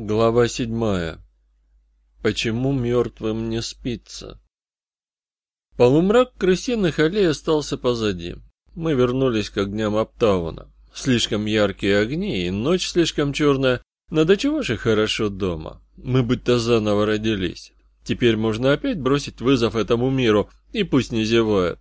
Глава седьмая. Почему мертвым не спится? Полумрак крысиных аллей остался позади. Мы вернулись к огням Аптауна. Слишком яркие огни и ночь слишком черная. Но до чего же хорошо дома? Мы будто заново родились. Теперь можно опять бросить вызов этому миру, и пусть не зевает.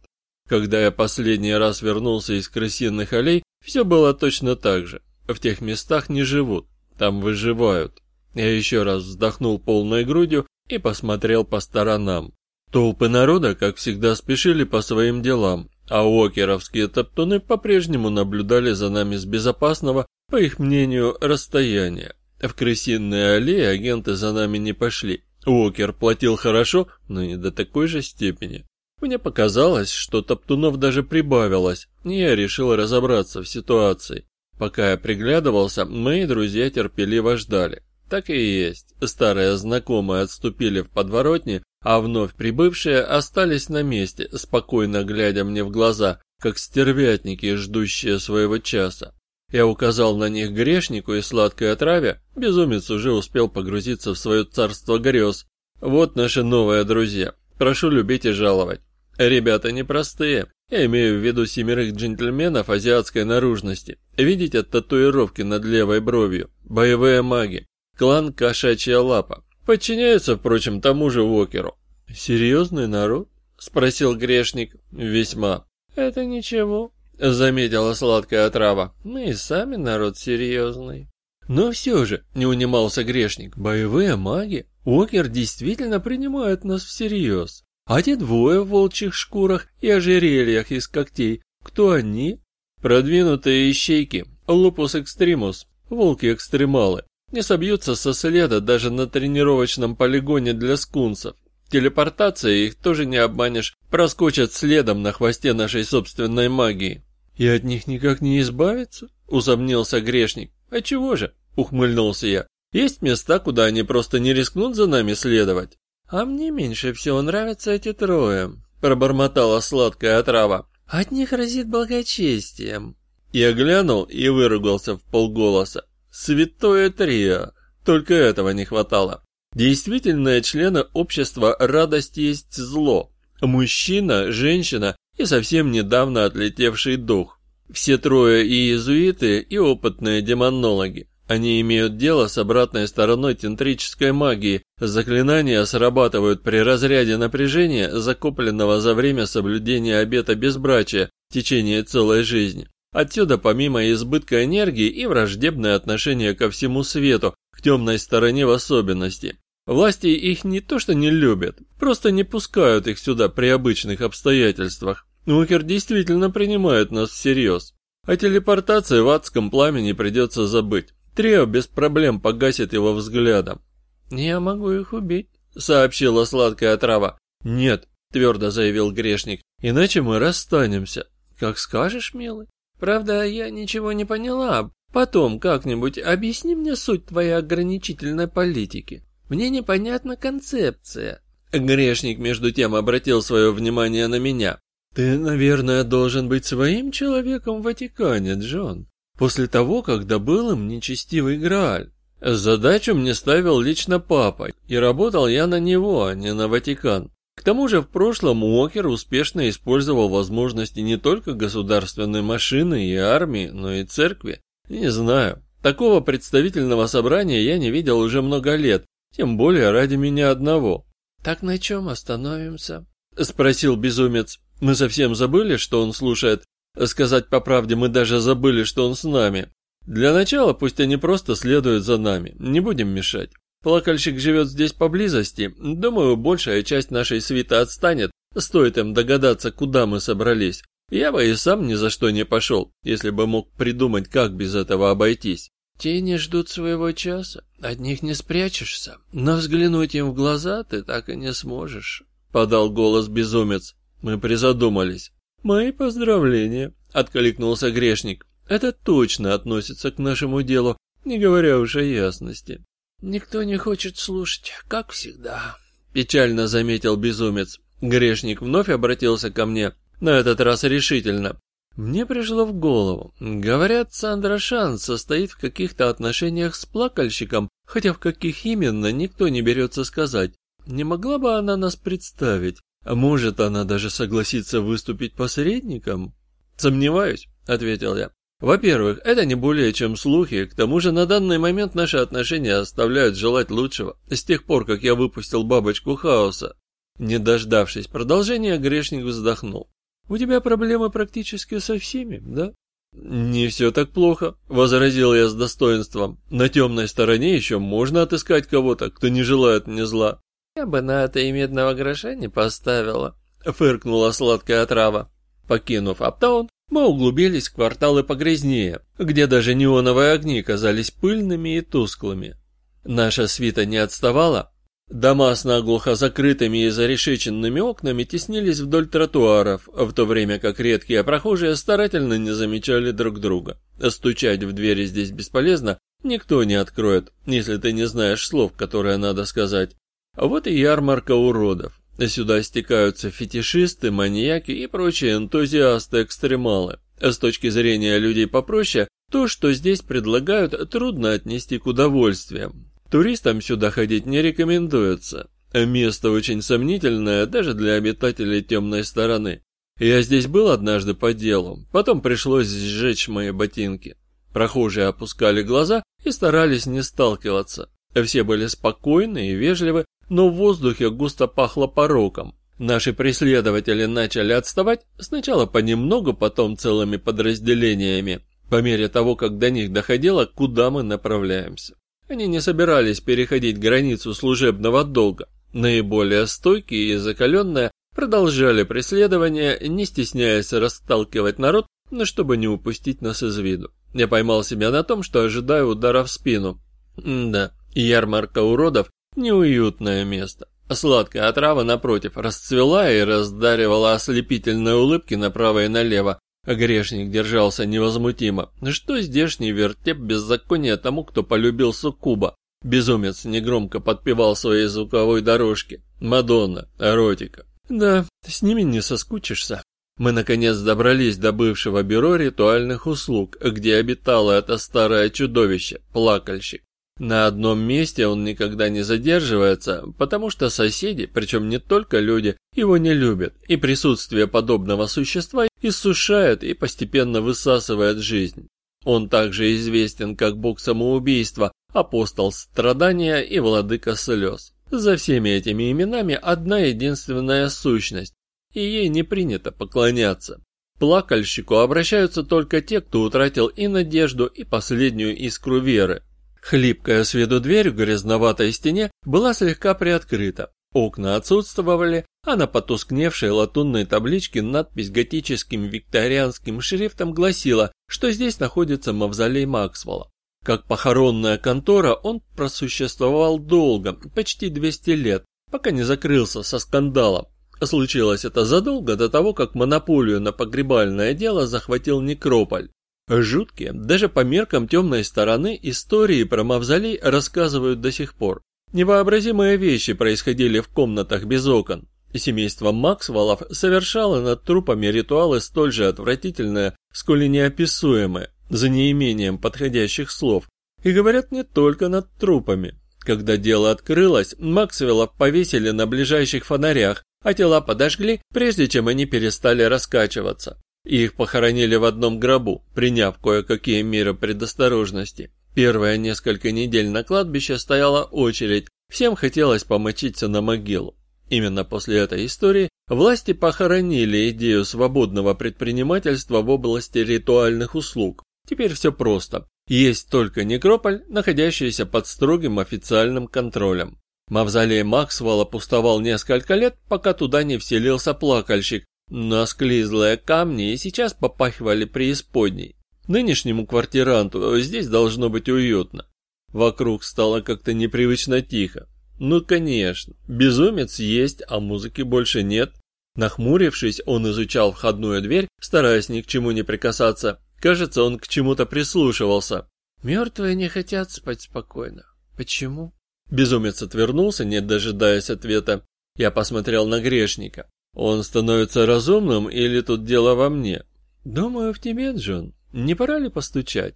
Когда я последний раз вернулся из крысиных аллей, все было точно так же. В тех местах не живут, там выживают. Я еще раз вздохнул полной грудью и посмотрел по сторонам. Толпы народа, как всегда, спешили по своим делам, а океровские топтуны по-прежнему наблюдали за нами с безопасного, по их мнению, расстояния. В крысиные аллеи агенты за нами не пошли. Уокер платил хорошо, но не до такой же степени. Мне показалось, что топтунов даже прибавилось, и я решил разобраться в ситуации. Пока я приглядывался, мои друзья терпеливо ждали. Так и есть. Старые знакомые отступили в подворотни, а вновь прибывшие остались на месте, спокойно глядя мне в глаза, как стервятники, ждущие своего часа. Я указал на них грешнику и сладкой отраве, безумец уже успел погрузиться в свое царство грез. Вот наши новые друзья. Прошу любить и жаловать. Ребята непростые. Я имею в виду семерых джентльменов азиатской наружности. Видите татуировки над левой бровью? Боевые маги. Клан Кошачья Лапа. Подчиняются, впрочем, тому же Уокеру. «Серьезный народ?» — спросил грешник. «Весьма». «Это ничего», — заметила сладкая трава. «Мы и сами народ серьезный». «Но все же», — не унимался грешник, — «боевые маги? Уокер действительно принимает нас всерьез. А те двое в волчьих шкурах и ожерельях из когтей, кто они?» «Продвинутые ищейки, лупус экстримус, волки-экстремалы. Не собьются со следа даже на тренировочном полигоне для скунсов. Телепортацией их тоже не обманешь, проскочат следом на хвосте нашей собственной магии. И от них никак не избавиться? Усомнился грешник. А чего же? Ухмыльнулся я. Есть места, куда они просто не рискнут за нами следовать. А мне меньше всего нравятся эти трое, пробормотала сладкая отрава. От них разит благочестием. Я глянул и выругался в полголоса. Святое трио. Только этого не хватало. Действительные члены общества радость есть зло. Мужчина, женщина и совсем недавно отлетевший дух. Все трое и иезуиты, и опытные демонологи. Они имеют дело с обратной стороной тентрической магии. Заклинания срабатывают при разряде напряжения, закопленного за время соблюдения обета безбрачия в течение целой жизни. Отсюда помимо избытка энергии и враждебное отношение ко всему свету, к темной стороне в особенности. Власти их не то что не любят, просто не пускают их сюда при обычных обстоятельствах. Уокер действительно принимает нас всерьез. О телепортации в адском пламени придется забыть. Трио без проблем погасит его взглядом. «Я могу их убить», — сообщила сладкая трава. «Нет», — твердо заявил грешник, — «иначе мы расстанемся». «Как скажешь, милый». Правда, я ничего не поняла. Потом как-нибудь объясни мне суть твоей ограничительной политики. Мне непонятна концепция. Грешник между тем обратил свое внимание на меня. Ты, наверное, должен быть своим человеком в Ватикане, Джон. После того, как добыл им нечестивый Грааль. Задачу мне ставил лично папа, и работал я на него, а не на Ватикан. К тому же в прошлом Уокер успешно использовал возможности не только государственной машины и армии, но и церкви. Не знаю, такого представительного собрания я не видел уже много лет, тем более ради меня одного. «Так на чем остановимся?» – спросил безумец. Мы совсем забыли, что он слушает. Сказать по правде, мы даже забыли, что он с нами. Для начала пусть они просто следуют за нами, не будем мешать. Плакальщик живет здесь поблизости. Думаю, большая часть нашей свиты отстанет, стоит им догадаться, куда мы собрались. Я бы и сам ни за что не пошел, если бы мог придумать, как без этого обойтись. Тени ждут своего часа, от них не спрячешься, но взглянуть им в глаза ты так и не сможешь, — подал голос безумец. Мы призадумались. «Мои поздравления», — откликнулся грешник. «Это точно относится к нашему делу, не говоря уж о ясности. «Никто не хочет слушать, как всегда», — печально заметил безумец. Грешник вновь обратился ко мне, на этот раз решительно. Мне пришло в голову. Говорят, Сандра Шан состоит в каких-то отношениях с плакальщиком, хотя в каких именно, никто не берется сказать. Не могла бы она нас представить? А может, она даже согласится выступить посредником? Сомневаюсь, ответил я. Во-первых, это не более чем слухи, к тому же на данный момент наши отношения оставляют желать лучшего, с тех пор, как я выпустил бабочку хаоса. Не дождавшись продолжения, грешник вздохнул. «У тебя проблемы практически со всеми, да?» «Не все так плохо», — возразил я с достоинством. «На темной стороне еще можно отыскать кого-то, кто не желает мне зла». «Я бы на это и медного гроша не поставила», — фыркнула сладкая трава. Покинув Аптаун, мы углубились в кварталы погрязнее, где даже неоновые огни казались пыльными и тусклыми. Наша свита не отставала. Дома с наглухо закрытыми и зарешеченными окнами теснились вдоль тротуаров, в то время как редкие прохожие старательно не замечали друг друга. Стучать в двери здесь бесполезно, никто не откроет, если ты не знаешь слов, которые надо сказать. Вот и ярмарка уродов. Сюда стекаются фетишисты, маньяки и прочие энтузиасты-экстремалы. С точки зрения людей попроще, то, что здесь предлагают, трудно отнести к удовольствиям. Туристам сюда ходить не рекомендуется. Место очень сомнительное даже для обитателей темной стороны. Я здесь был однажды по делу, потом пришлось сжечь мои ботинки. Прохожие опускали глаза и старались не сталкиваться. Все были спокойны и вежливы, но в воздухе густо пахло пороком. Наши преследователи начали отставать, сначала понемногу, потом целыми подразделениями, по мере того, как до них доходило, куда мы направляемся. Они не собирались переходить границу служебного долга. Наиболее стойкие и закаленные продолжали преследование, не стесняясь расталкивать народ, но чтобы не упустить нас из виду. Я поймал себя на том, что ожидаю удара в спину. М да, ярмарка уродов Неуютное место. Сладкая отрава, напротив, расцвела и раздаривала ослепительные улыбки направо и налево. Грешник держался невозмутимо. Что здешний вертеп беззакония тому, кто полюбил суккуба? Безумец негромко подпевал своей звуковой дорожке. Мадонна, эротика. Да, с ними не соскучишься. Мы наконец добрались до бывшего бюро ритуальных услуг, где обитало это старое чудовище, плакальщик. На одном месте он никогда не задерживается, потому что соседи, причем не только люди, его не любят, и присутствие подобного существа иссушает и постепенно высасывает жизнь. Он также известен как бог самоубийства, апостол страдания и владыка слез. За всеми этими именами одна единственная сущность, и ей не принято поклоняться. Плакальщику обращаются только те, кто утратил и надежду, и последнюю искру веры. Хлипкая с виду дверь в грязноватой стене была слегка приоткрыта. Окна отсутствовали, а на потускневшей латунной табличке надпись готическим викторианским шрифтом гласила, что здесь находится мавзолей Максвелла. Как похоронная контора он просуществовал долго, почти 200 лет, пока не закрылся со скандалом. Случилось это задолго до того, как монополию на погребальное дело захватил Некрополь. Жуткие, даже по меркам темной стороны, истории про мавзолей рассказывают до сих пор. Невообразимые вещи происходили в комнатах без окон. Семейство Максвеллов совершало над трупами ритуалы столь же отвратительные, сколь и неописуемые, за неимением подходящих слов. И говорят не только над трупами. Когда дело открылось, Максвеллов повесили на ближайших фонарях, а тела подожгли, прежде чем они перестали раскачиваться их похоронили в одном гробу, приняв кое-какие меры предосторожности. Первые несколько недель на кладбище стояла очередь, всем хотелось помочиться на могилу. Именно после этой истории власти похоронили идею свободного предпринимательства в области ритуальных услуг. Теперь все просто. Есть только некрополь, находящийся под строгим официальным контролем. Мавзолей Максвелла пустовал несколько лет, пока туда не вселился плакальщик, но склизлые камни и сейчас попахивали преисподней. Нынешнему квартиранту здесь должно быть уютно. Вокруг стало как-то непривычно тихо. Ну, конечно, безумец есть, а музыки больше нет. Нахмурившись, он изучал входную дверь, стараясь ни к чему не прикасаться. Кажется, он к чему-то прислушивался. Мертвые не хотят спать спокойно. Почему? Безумец отвернулся, не дожидаясь ответа. Я посмотрел на грешника. Он становится разумным или тут дело во мне? «Думаю, в тебе, Джон. Не пора ли постучать?»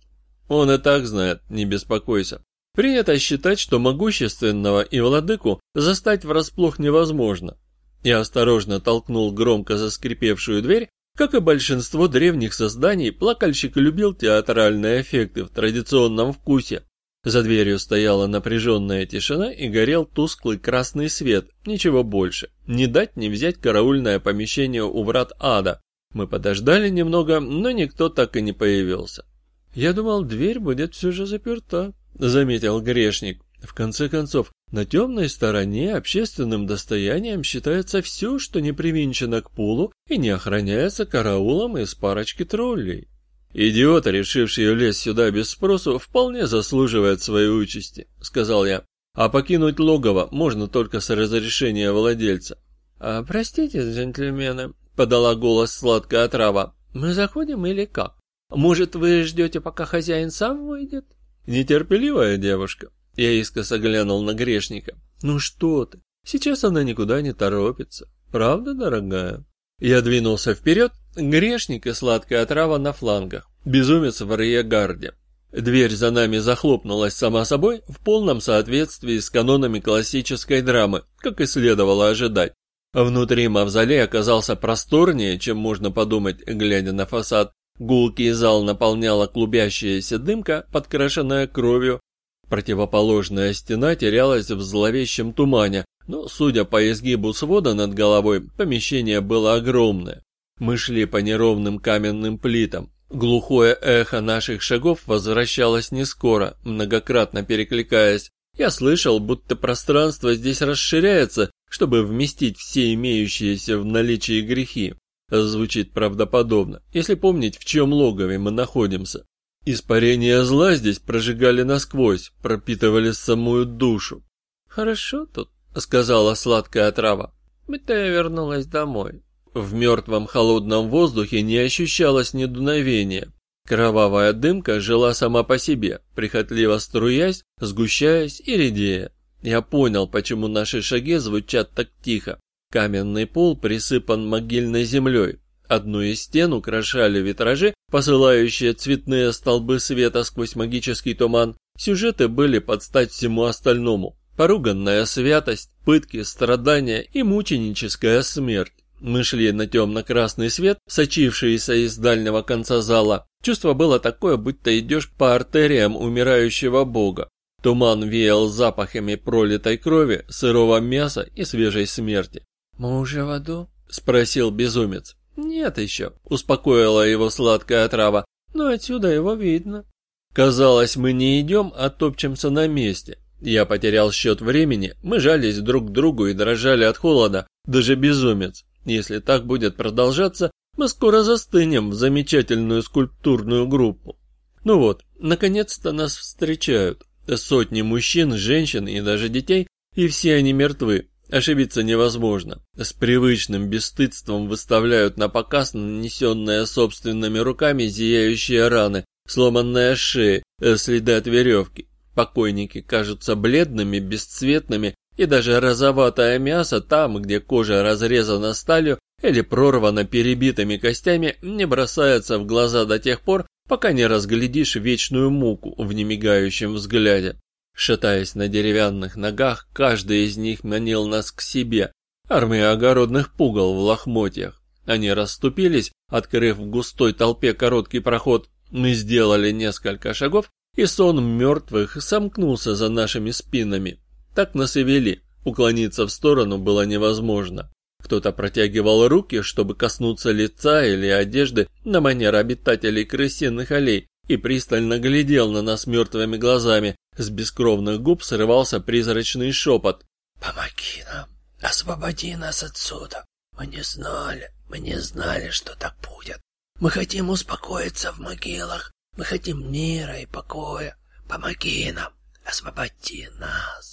«Он и так знает, не беспокойся. Принято считать, что могущественного и владыку застать врасплох невозможно. Я осторожно толкнул громко заскрипевшую дверь. Как и большинство древних созданий, плакальщик любил театральные эффекты в традиционном вкусе. За дверью стояла напряженная тишина и горел тусклый красный свет, ничего больше. Не дать не взять караульное помещение у врат ада. Мы подождали немного, но никто так и не появился. Я думал, дверь будет все же заперта, заметил грешник. В конце концов, на темной стороне общественным достоянием считается все, что не привинчено к полу и не охраняется караулом из парочки троллей. «Идиот, решивший лезть сюда без спросу, вполне заслуживает своей участи», — сказал я. «А покинуть логово можно только с разрешения владельца». «А, «Простите, джентльмены», — подала голос сладкая трава. «Мы заходим или как? Может, вы ждете, пока хозяин сам выйдет?» Нетерпеливая девушка. Я искоса глянул на грешника. «Ну что ты, сейчас она никуда не торопится. Правда, дорогая?» Я двинулся вперед, грешник и сладкая трава на флангах, безумец в арьегарде. Дверь за нами захлопнулась сама собой в полном соответствии с канонами классической драмы, как и следовало ожидать. Внутри мавзолей оказался просторнее, чем можно подумать, глядя на фасад. Гулкий зал наполняла клубящаяся дымка, подкрашенная кровью, Противоположная стена терялась в зловещем тумане, но, судя по изгибу свода над головой, помещение было огромное. Мы шли по неровным каменным плитам. Глухое эхо наших шагов возвращалось не скоро, многократно перекликаясь. Я слышал, будто пространство здесь расширяется, чтобы вместить все имеющиеся в наличии грехи. Звучит правдоподобно, если помнить, в чем логове мы находимся. Испарения зла здесь прожигали насквозь, пропитывали самую душу. «Хорошо тут», — сказала сладкая трава. «Мы-то я вернулась домой». В мертвом холодном воздухе не ощущалось ни дуновения. Кровавая дымка жила сама по себе, прихотливо струясь, сгущаясь и редея. Я понял, почему наши шаги звучат так тихо. Каменный пол присыпан могильной землей, Одну из стен украшали витражи, посылающие цветные столбы света сквозь магический туман. Сюжеты были под стать всему остальному. Поруганная святость, пытки, страдания и мученическая смерть. Мы шли на темно-красный свет, сочившийся из дальнего конца зала. Чувство было такое, будто идешь по артериям умирающего бога. Туман веял запахами пролитой крови, сырого мяса и свежей смерти. «Мы уже в аду?» – спросил безумец. «Нет еще», — успокоила его сладкая трава, — «но отсюда его видно». Казалось, мы не идем, а топчемся на месте. Я потерял счет времени, мы жались друг к другу и дрожали от холода, даже безумец. Если так будет продолжаться, мы скоро застынем в замечательную скульптурную группу. Ну вот, наконец-то нас встречают. Сотни мужчин, женщин и даже детей, и все они мертвы. Ошибиться невозможно. С привычным бесстыдством выставляют на показ нанесенные собственными руками зияющие раны, сломанная шея, э, следы от веревки. Покойники кажутся бледными, бесцветными, и даже розоватое мясо там, где кожа разрезана сталью или прорвана перебитыми костями, не бросается в глаза до тех пор, пока не разглядишь вечную муку в немигающем взгляде. Шатаясь на деревянных ногах, каждый из них манил нас к себе. Армия огородных пугал в лохмотьях. Они расступились, открыв в густой толпе короткий проход. Мы сделали несколько шагов, и сон мертвых сомкнулся за нашими спинами. Так нас и вели. Уклониться в сторону было невозможно. Кто-то протягивал руки, чтобы коснуться лица или одежды на манер обитателей крысиных аллей, и пристально глядел на нас мертвыми глазами. С бескровных губ срывался призрачный шепот. «Помоги нам, освободи нас отсюда. Мы не знали, мы не знали, что так будет. Мы хотим успокоиться в могилах, мы хотим мира и покоя. Помоги нам, освободи нас,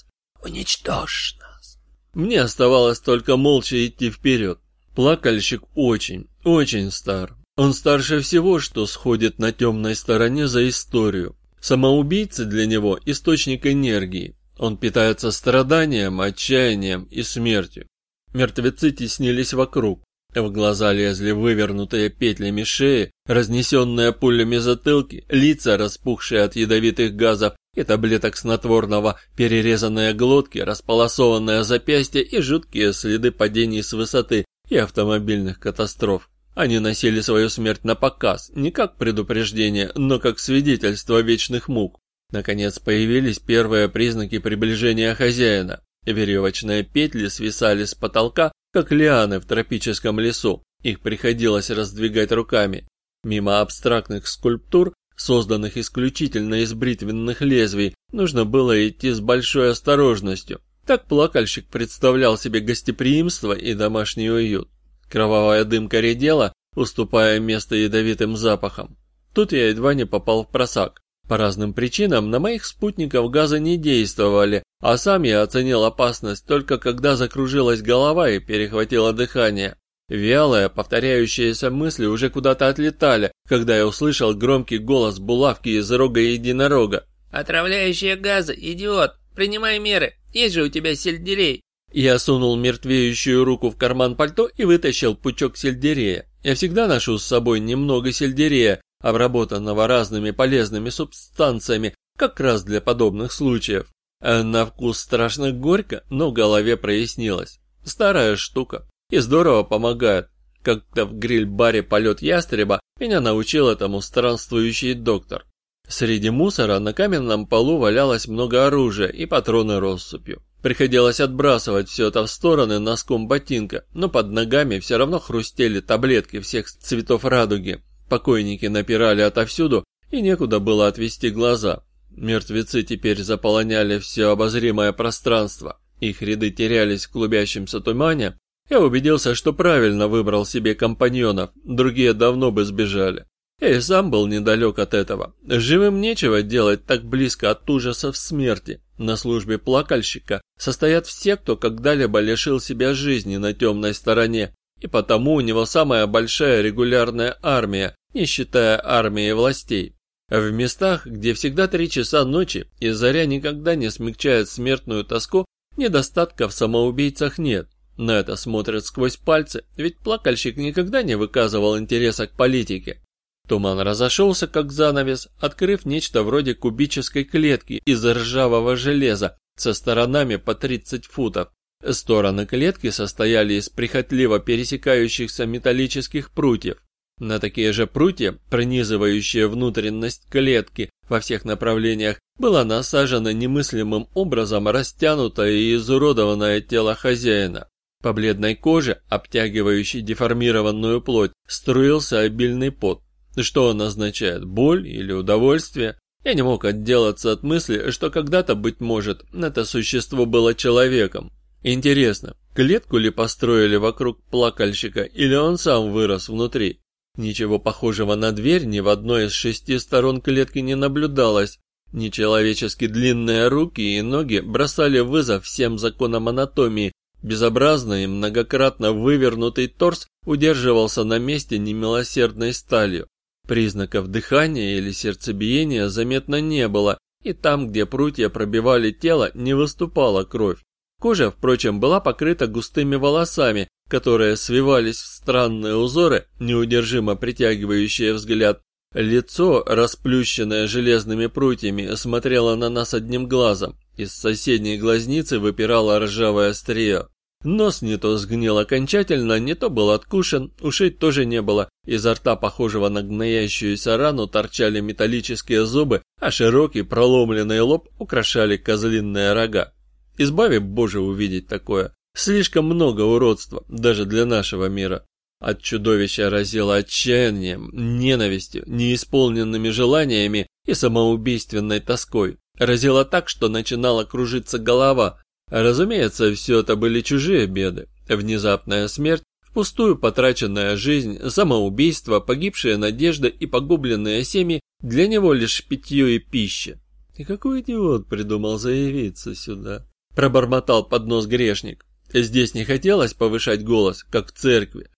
уничтожь нас». Мне оставалось только молча идти вперед. Плакальщик очень, очень стар. Он старше всего, что сходит на темной стороне за историю. Самоубийцы для него – источник энергии. Он питается страданием, отчаянием и смертью. Мертвецы теснились вокруг. В глаза лезли вывернутые петлями шеи, разнесенные пулями затылки, лица, распухшие от ядовитых газов и таблеток снотворного, перерезанные глотки, располосованное запястье и жуткие следы падений с высоты и автомобильных катастроф. Они носили свою смерть на показ, не как предупреждение, но как свидетельство вечных мук. Наконец появились первые признаки приближения хозяина. Веревочные петли свисали с потолка, как лианы в тропическом лесу. Их приходилось раздвигать руками. Мимо абстрактных скульптур, созданных исключительно из бритвенных лезвий, нужно было идти с большой осторожностью. Так плакальщик представлял себе гостеприимство и домашний уют. Кровавая дымка редела, уступая место ядовитым запахам. Тут я едва не попал в просак. По разным причинам на моих спутников газы не действовали, а сам я оценил опасность только когда закружилась голова и перехватило дыхание. Вялые, повторяющиеся мысли уже куда-то отлетали, когда я услышал громкий голос булавки из рога единорога. «Отравляющие газы, идиот! Принимай меры! Есть же у тебя сельдерей!» Я сунул мертвеющую руку в карман пальто и вытащил пучок сельдерея. Я всегда ношу с собой немного сельдерея, обработанного разными полезными субстанциями, как раз для подобных случаев. На вкус страшно горько, но в голове прояснилось. Старая штука. И здорово помогает. Как-то в гриль-баре «Полет ястреба» меня научил этому странствующий доктор. Среди мусора на каменном полу валялось много оружия и патроны россыпью. Приходилось отбрасывать все это в стороны носком ботинка, но под ногами все равно хрустели таблетки всех цветов радуги, Покойники напирали отовсюду, и некуда было отвести глаза. Мертвецы теперь заполоняли все обозримое пространство. Их ряды терялись в клубящемся тумане. Я убедился, что правильно выбрал себе компаньонов, другие давно бы сбежали. Я и сам был недалек от этого. Живым нечего делать так близко от ужасов смерти. На службе плакальщика состоят все, кто когда-либо лишил себя жизни на темной стороне, и потому у него самая большая регулярная армия, не считая армии властей. В местах, где всегда три часа ночи и заря никогда не смягчает смертную тоску, недостатка в самоубийцах нет. На это смотрят сквозь пальцы, ведь плакальщик никогда не выказывал интереса к политике. Туман разошелся, как занавес, открыв нечто вроде кубической клетки из ржавого железа со сторонами по 30 футов. Стороны клетки состояли из прихотливо пересекающихся металлических прутьев. На такие же прутья, пронизывающие внутренность клетки во всех направлениях, было насажено немыслимым образом растянутое и изуродованное тело хозяина. По бледной коже, обтягивающей деформированную плоть, струился обильный пот. Что он означает, боль или удовольствие? Я не мог отделаться от мысли, что когда-то, быть может, это существо было человеком. Интересно, клетку ли построили вокруг плакальщика, или он сам вырос внутри? Ничего похожего на дверь ни в одной из шести сторон клетки не наблюдалось. Нечеловечески длинные руки и ноги бросали вызов всем законам анатомии. Безобразный и многократно вывернутый торс удерживался на месте немилосердной сталью. Признаков дыхания или сердцебиения заметно не было, и там, где прутья пробивали тело, не выступала кровь. Кожа, впрочем, была покрыта густыми волосами, которые свивались в странные узоры, неудержимо притягивающие взгляд. Лицо, расплющенное железными прутьями, смотрело на нас одним глазом. Из соседней глазницы выпирало ржавое острие. Нос не то сгнил окончательно, не то был откушен, ушей тоже не было. Изо рта, похожего на гноящуюся рану, торчали металлические зубы, а широкий проломленный лоб украшали козлиные рога. Избави Боже увидеть такое. Слишком много уродства, даже для нашего мира. От чудовища разило отчаянием, ненавистью, неисполненными желаниями и самоубийственной тоской. Разило так, что начинала кружиться голова. Разумеется, все это были чужие беды. Внезапная смерть, впустую потраченная жизнь, самоубийство, погибшие надежды и погубленные семьи для него лишь питье и пища. И какой идиот придумал заявиться сюда? Пробормотал под нос грешник. Здесь не хотелось повышать голос, как в церкви.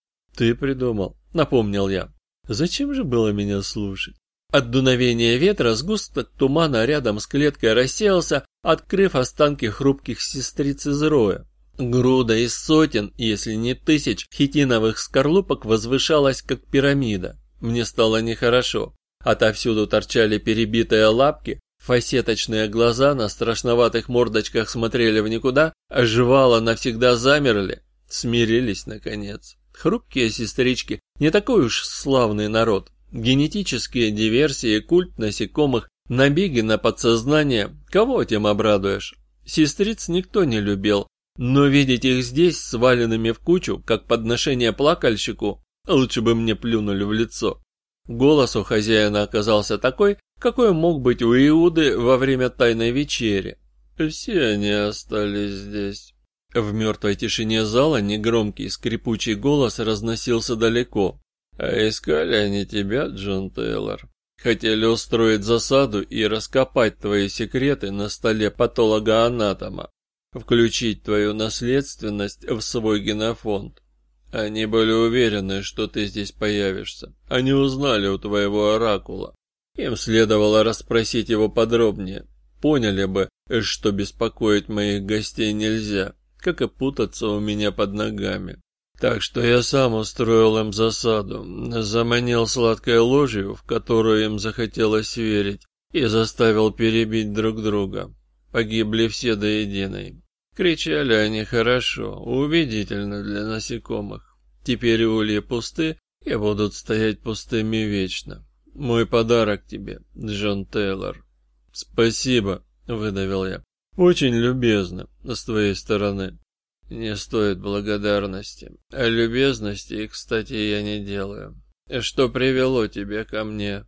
Ты придумал, напомнил я. Зачем же было меня слушать? От дуновения ветра сгусток тумана рядом с клеткой рассеялся, открыв останки хрупких сестриц из роя. Груда из сотен, если не тысяч, хитиновых скорлупок возвышалась, как пирамида. Мне стало нехорошо. Отовсюду торчали перебитые лапки, фасеточные глаза на страшноватых мордочках смотрели в никуда, а жевала навсегда замерли, смирились наконец. Хрупкие сестрички, не такой уж славный народ. Генетические диверсии, культ насекомых, набеги на подсознание, кого тем обрадуешь? Сестриц никто не любил, но видеть их здесь, сваленными в кучу, как подношение плакальщику, лучше бы мне плюнули в лицо. Голос у хозяина оказался такой, какой мог быть у Иуды во время тайной вечери. Все они остались здесь. В мертвой тишине зала негромкий скрипучий голос разносился далеко. А искали они тебя, Джон Тейлор. Хотели устроить засаду и раскопать твои секреты на столе патолога-анатома включить твою наследственность в свой генофонд. Они были уверены, что ты здесь появишься. Они узнали у твоего оракула. Им следовало расспросить его подробнее. Поняли бы, что беспокоить моих гостей нельзя, как и путаться у меня под ногами. Так что я сам устроил им засаду, заманил сладкой ложью, в которую им захотелось верить, и заставил перебить друг друга. Погибли все до единой. Кричали они хорошо, убедительно для насекомых. Теперь ульи пусты и будут стоять пустыми вечно. Мой подарок тебе, Джон Тейлор. Спасибо, выдавил я. Очень любезно с твоей стороны. Не стоит благодарности. А любезности, кстати, я не делаю. Что привело тебя ко мне?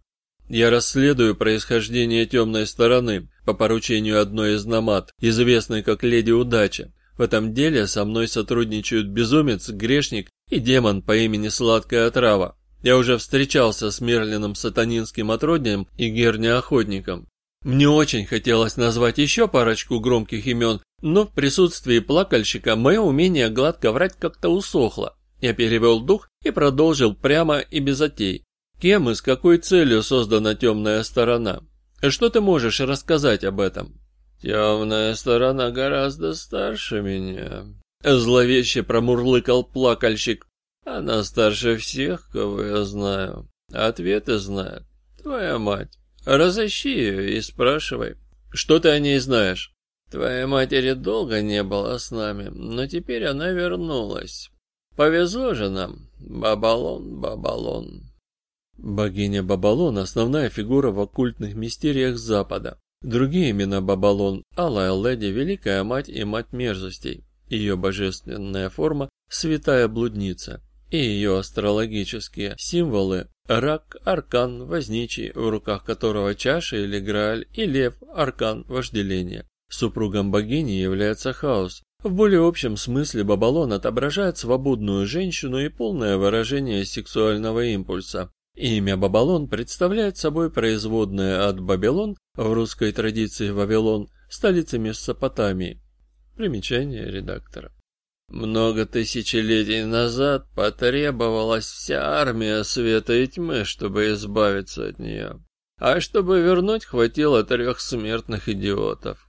Я расследую происхождение темной стороны по поручению одной из намад, известной как Леди Удача. В этом деле со мной сотрудничают безумец, грешник и демон по имени Сладкая Отрава. Я уже встречался с Мерлином Сатанинским отродьем и Герни Охотником. Мне очень хотелось назвать еще парочку громких имен, но в присутствии плакальщика мое умение гладко врать как-то усохло. Я перевел дух и продолжил прямо и без затей. Кем и с какой целью создана темная сторона? Что ты можешь рассказать об этом? Темная сторона гораздо старше меня. Зловеще промурлыкал плакальщик. Она старше всех, кого я знаю. Ответы знает твоя мать. Разыщи ее и спрашивай. Что ты о ней знаешь? Твоей матери долго не было с нами, но теперь она вернулась. Повезло же нам. Бабалон, Бабалон. Богиня Бабалон – основная фигура в оккультных мистериях Запада. Другие имена Бабалон – Алая Леди, Великая Мать и Мать Мерзостей. Ее божественная форма – Святая Блудница. И ее астрологические символы – Рак, Аркан, Возничий, в руках которого чаша или Грааль, и Лев, Аркан, Вожделение. Супругом богини является Хаос. В более общем смысле Бабалон отображает свободную женщину и полное выражение сексуального импульса. Имя Бабалон представляет собой производное от Бабилон, в русской традиции Вавилон, столица Месопотамии. Примечание редактора. Много тысячелетий назад потребовалась вся армия света и тьмы, чтобы избавиться от нее. А чтобы вернуть, хватило трех смертных идиотов.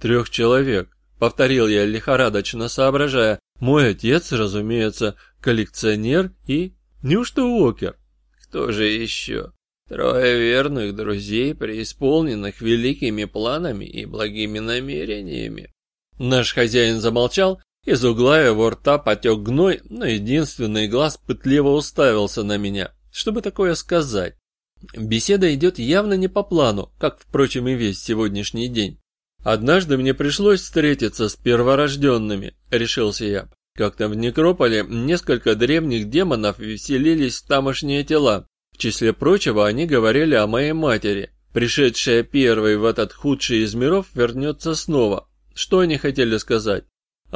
Трех человек, повторил я лихорадочно соображая. Мой отец, разумеется, коллекционер и... Неужто Уокер? Кто же еще? Трое верных друзей, преисполненных великими планами и благими намерениями. Наш хозяин замолчал, из угла его рта потек гной, но единственный глаз пытливо уставился на меня. Чтобы такое сказать? Беседа идет явно не по плану, как, впрочем, и весь сегодняшний день. Однажды мне пришлось встретиться с перворожденными, решился я. Как-то в некрополе несколько древних демонов веселились в тамошние тела. В числе прочего они говорили о моей матери. Пришедшая первой в этот худший из миров вернется снова. Что они хотели сказать?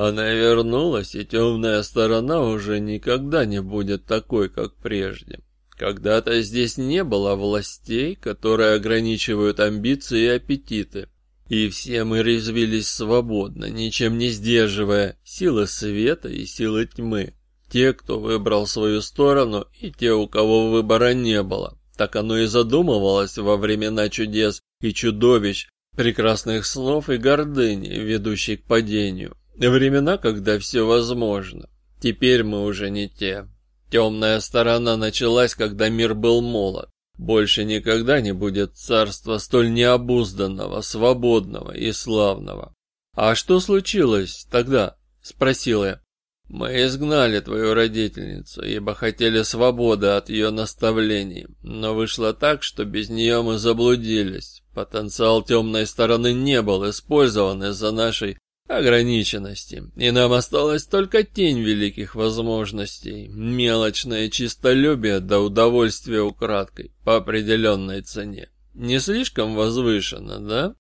Она вернулась, и темная сторона уже никогда не будет такой, как прежде. Когда-то здесь не было властей, которые ограничивают амбиции и аппетиты. И все мы резвились свободно, ничем не сдерживая силы света и силы тьмы. Те, кто выбрал свою сторону, и те, у кого выбора не было. Так оно и задумывалось во времена чудес и чудовищ, прекрасных снов и гордыни, ведущей к падению. Времена, когда все возможно. Теперь мы уже не те. Темная сторона началась, когда мир был молод. Больше никогда не будет царства столь необузданного, свободного и славного. «А что случилось тогда?» – спросил я. «Мы изгнали твою родительницу, ибо хотели свободы от ее наставлений, но вышло так, что без нее мы заблудились. Потенциал темной стороны не был использован из-за нашей ограниченности, и нам осталась только тень великих возможностей, мелочное чистолюбие до удовольствия украдкой по определенной цене. Не слишком возвышенно, да?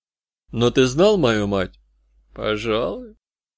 Но ты знал мою мать? Пожалуй.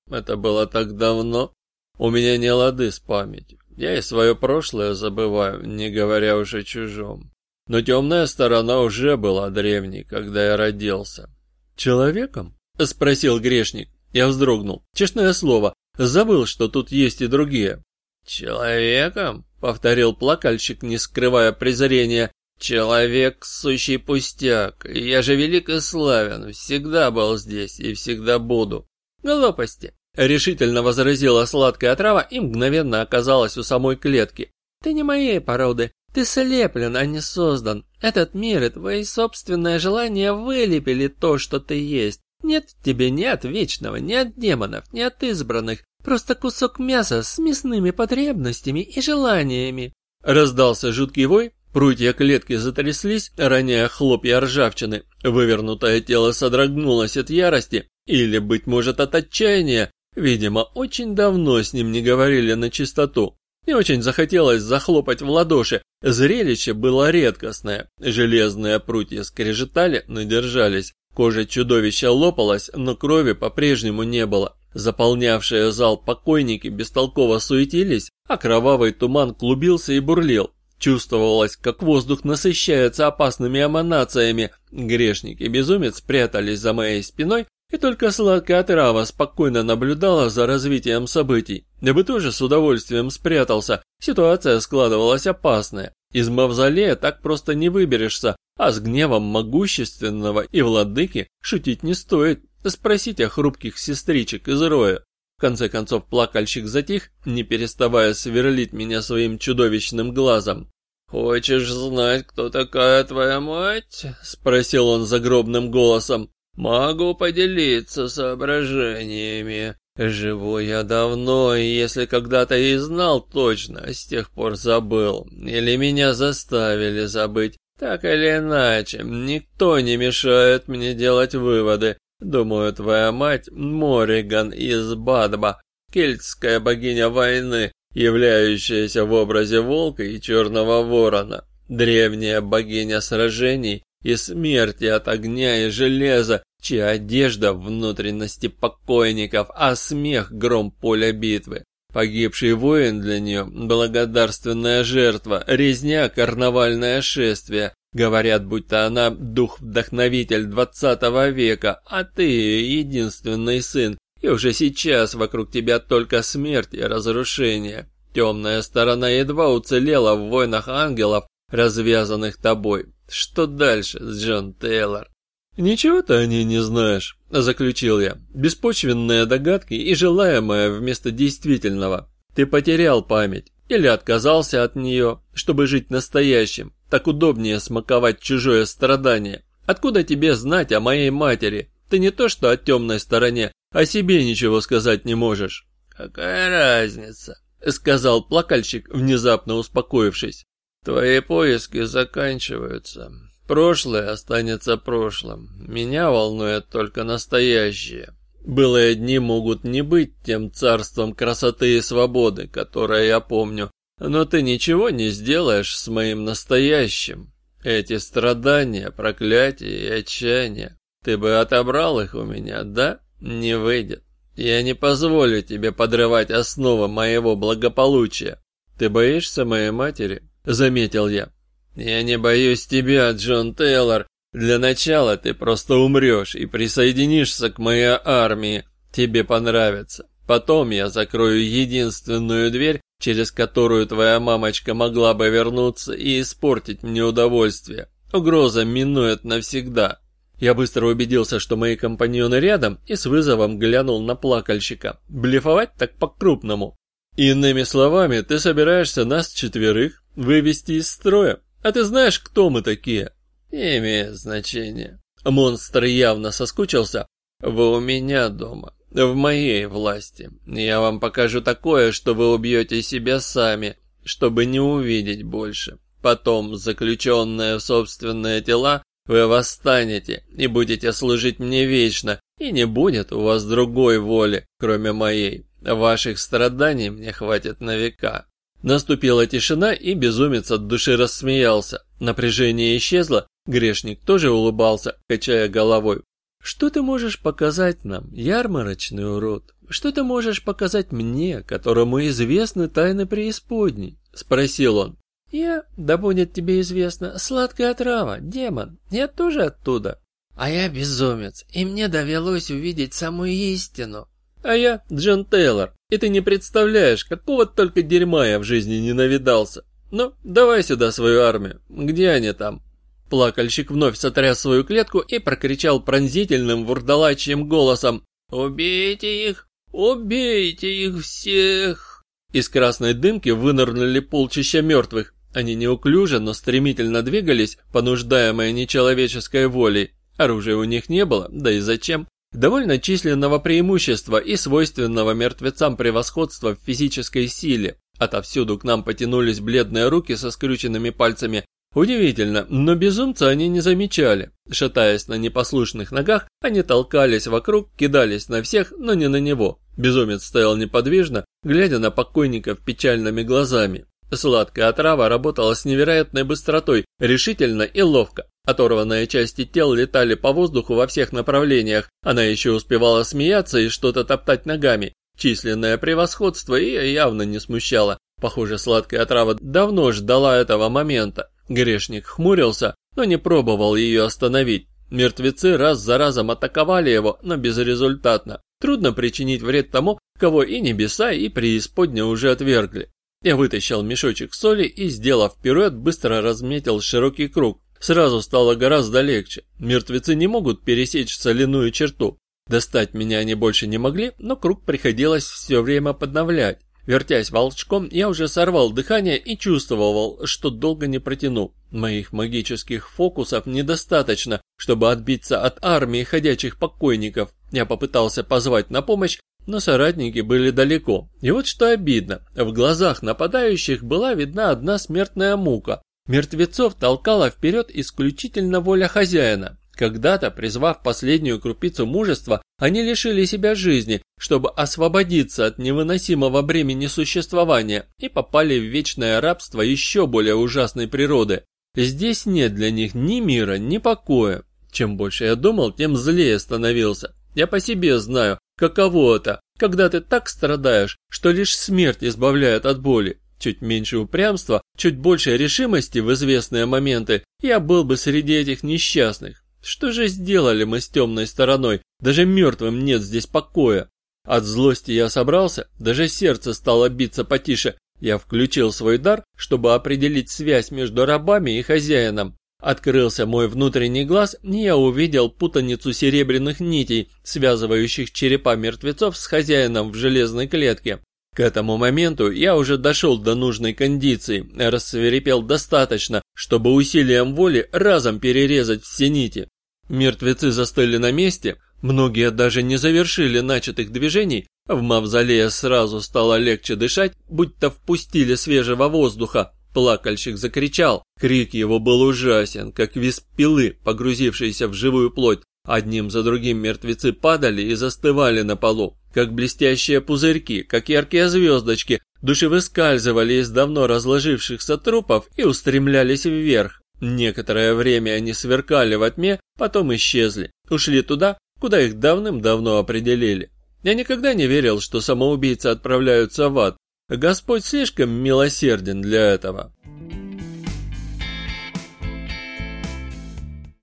Это было так давно. У меня не лады с памятью. Я и свое прошлое забываю, не говоря уже о чужом. Но темная сторона уже была древней, когда я родился. «Человеком?» — спросил грешник. Я вздрогнул. Честное слово, забыл, что тут есть и другие. «Человеком?» — повторил плакальщик, не скрывая презрения. «Человек — сущий пустяк. Я же велик и славен, всегда был здесь и всегда буду». «Глупости!» — решительно возразила сладкая трава и мгновенно оказалась у самой клетки. «Ты не моей породы. Ты слеплен, а не создан. Этот мир и твои собственные желания вылепили то, что ты есть. Нет в тебе ни от вечного, ни от демонов, ни от избранных. Просто кусок мяса с мясными потребностями и желаниями. Раздался жуткий вой, прутья клетки затряслись, роняя хлопья ржавчины. Вывернутое тело содрогнулось от ярости, или, быть может, от отчаяния. Видимо, очень давно с ним не говорили на чистоту. И очень захотелось захлопать в ладоши. Зрелище было редкостное. Железные прутья скрежетали, но держались. Кожа чудовища лопалась, но крови по-прежнему не было. Заполнявшие зал покойники бестолково суетились, а кровавый туман клубился и бурлил. Чувствовалось, как воздух насыщается опасными эманациями. Грешник и безумец прятались за моей спиной, и только сладкая трава спокойно наблюдала за развитием событий. Я бы тоже с удовольствием спрятался, ситуация складывалась опасная. Из мавзолея так просто не выберешься, а с гневом могущественного и владыки шутить не стоит. Спросите хрупких сестричек из роя. В конце концов плакальщик затих, не переставая сверлить меня своим чудовищным глазом. «Хочешь знать, кто такая твоя мать?» — спросил он загробным голосом. «Могу поделиться соображениями. Живу я давно, и если когда-то и знал точно, с тех пор забыл. Или меня заставили забыть. Так или иначе, никто не мешает мне делать выводы. Думаю, твоя мать Мориган из Бадба, кельтская богиня войны, являющаяся в образе волка и черного ворона. Древняя богиня сражений и смерти от огня и железа, чья одежда внутренности покойников, а смех гром поля битвы. Погибший воин для нее – благодарственная жертва, резня – карнавальное шествие. Говорят, будто она дух-вдохновитель двадцатого века, а ты единственный сын, и уже сейчас вокруг тебя только смерть и разрушение. Темная сторона едва уцелела в войнах ангелов, развязанных тобой. Что дальше, Джон Тейлор? «Ничего ты о ней не знаешь», — заключил я. «Беспочвенные догадки и желаемое вместо действительного. Ты потерял память или отказался от нее, чтобы жить настоящим. Так удобнее смаковать чужое страдание. Откуда тебе знать о моей матери? Ты не то что о темной стороне, о себе ничего сказать не можешь». «Какая разница?» — сказал плакальщик, внезапно успокоившись. «Твои поиски заканчиваются. Прошлое останется прошлым. Меня волнует только настоящее. Былые дни могут не быть тем царством красоты и свободы, которое я помню, но ты ничего не сделаешь с моим настоящим. Эти страдания, проклятия и отчаяние, ты бы отобрал их у меня, да? Не выйдет. Я не позволю тебе подрывать основы моего благополучия. Ты боишься моей матери? Заметил я. «Я не боюсь тебя, Джон Тейлор. Для начала ты просто умрешь и присоединишься к моей армии. Тебе понравится. Потом я закрою единственную дверь, через которую твоя мамочка могла бы вернуться и испортить мне удовольствие. Угроза минует навсегда. Я быстро убедился, что мои компаньоны рядом, и с вызовом глянул на плакальщика. Блефовать так по-крупному. Иными словами, ты собираешься нас четверых вывести из строя? А ты знаешь, кто мы такие? Не имеет значения. Монстр явно соскучился. Вы у меня дома, в моей власти. Я вам покажу такое, что вы убьете себя сами, чтобы не увидеть больше. Потом, заключенные в собственные тела, вы восстанете и будете служить мне вечно, и не будет у вас другой воли, кроме моей. Ваших страданий мне хватит на века». Наступила тишина, и безумец от души рассмеялся. Напряжение исчезло, грешник тоже улыбался, качая головой. «Что ты можешь показать нам, ярмарочный урод? Что ты можешь показать мне, которому известны тайны преисподней?» – спросил он. «Я, да будет тебе известно, сладкая трава, демон, я тоже оттуда». «А я безумец, и мне довелось увидеть самую истину». «А я Джон Тейлор, и ты не представляешь, какого только дерьма я в жизни не навидался. Ну, давай сюда свою армию, где они там?» Плакальщик вновь сотряс свою клетку и прокричал пронзительным вурдалачьим голосом «Убейте их! Убейте их всех!» Из красной дымки вынырнули полчища мертвых, они неуклюже, но стремительно двигались, понуждаемые нечеловеческой волей. Оружия у них не было, да и зачем? Довольно численного преимущества и свойственного мертвецам превосходства в физической силе. Отовсюду к нам потянулись бледные руки со скрюченными пальцами. Удивительно, но безумца они не замечали. Шатаясь на непослушных ногах, они толкались вокруг, кидались на всех, но не на него. Безумец стоял неподвижно, глядя на покойников печальными глазами. Сладкая отрава работала с невероятной быстротой, решительно и ловко. Оторванные части тел летали по воздуху во всех направлениях. Она еще успевала смеяться и что-то топтать ногами. Численное превосходство ее явно не смущало. Похоже, сладкая отрава давно ждала этого момента. Грешник хмурился, но не пробовал ее остановить. Мертвецы раз за разом атаковали его, но безрезультатно. Трудно причинить вред тому, кого и небеса, и преисподня уже отвергли. Я вытащил мешочек соли и, сделав пируэт, быстро разметил широкий круг. Сразу стало гораздо легче. Мертвецы не могут пересечь соляную черту. Достать меня они больше не могли, но круг приходилось все время подновлять. Вертясь волчком, я уже сорвал дыхание и чувствовал, что долго не протяну. Моих магических фокусов недостаточно, чтобы отбиться от армии ходячих покойников. Я попытался позвать на помощь, но соратники были далеко. И вот что обидно, в глазах нападающих была видна одна смертная мука. Мертвецов толкала вперед исключительно воля хозяина. Когда-то, призвав последнюю крупицу мужества, они лишили себя жизни, чтобы освободиться от невыносимого бремени существования и попали в вечное рабство еще более ужасной природы. Здесь нет для них ни мира, ни покоя. Чем больше я думал, тем злее становился. Я по себе знаю, каково это, когда ты так страдаешь, что лишь смерть избавляет от боли. Чуть меньше упрямства, чуть больше решимости в известные моменты, я был бы среди этих несчастных. Что же сделали мы с темной стороной? Даже мертвым нет здесь покоя. От злости я собрался, даже сердце стало биться потише. Я включил свой дар, чтобы определить связь между рабами и хозяином. Открылся мой внутренний глаз, и я увидел путаницу серебряных нитей, связывающих черепа мертвецов с хозяином в железной клетке. К этому моменту я уже дошел до нужной кондиции, рассверепел достаточно, чтобы усилием воли разом перерезать все нити. Мертвецы застыли на месте, многие даже не завершили начатых движений, в мавзолее сразу стало легче дышать, будто впустили свежего воздуха, Плакальщик закричал. Крик его был ужасен, как виск пилы, погрузившейся в живую плоть. Одним за другим мертвецы падали и застывали на полу, как блестящие пузырьки, как яркие звездочки, души выскальзывали из давно разложившихся трупов и устремлялись вверх. Некоторое время они сверкали во тьме, потом исчезли, ушли туда, куда их давным-давно определили. Я никогда не верил, что самоубийцы отправляются в ад, Господь слишком милосерден для этого.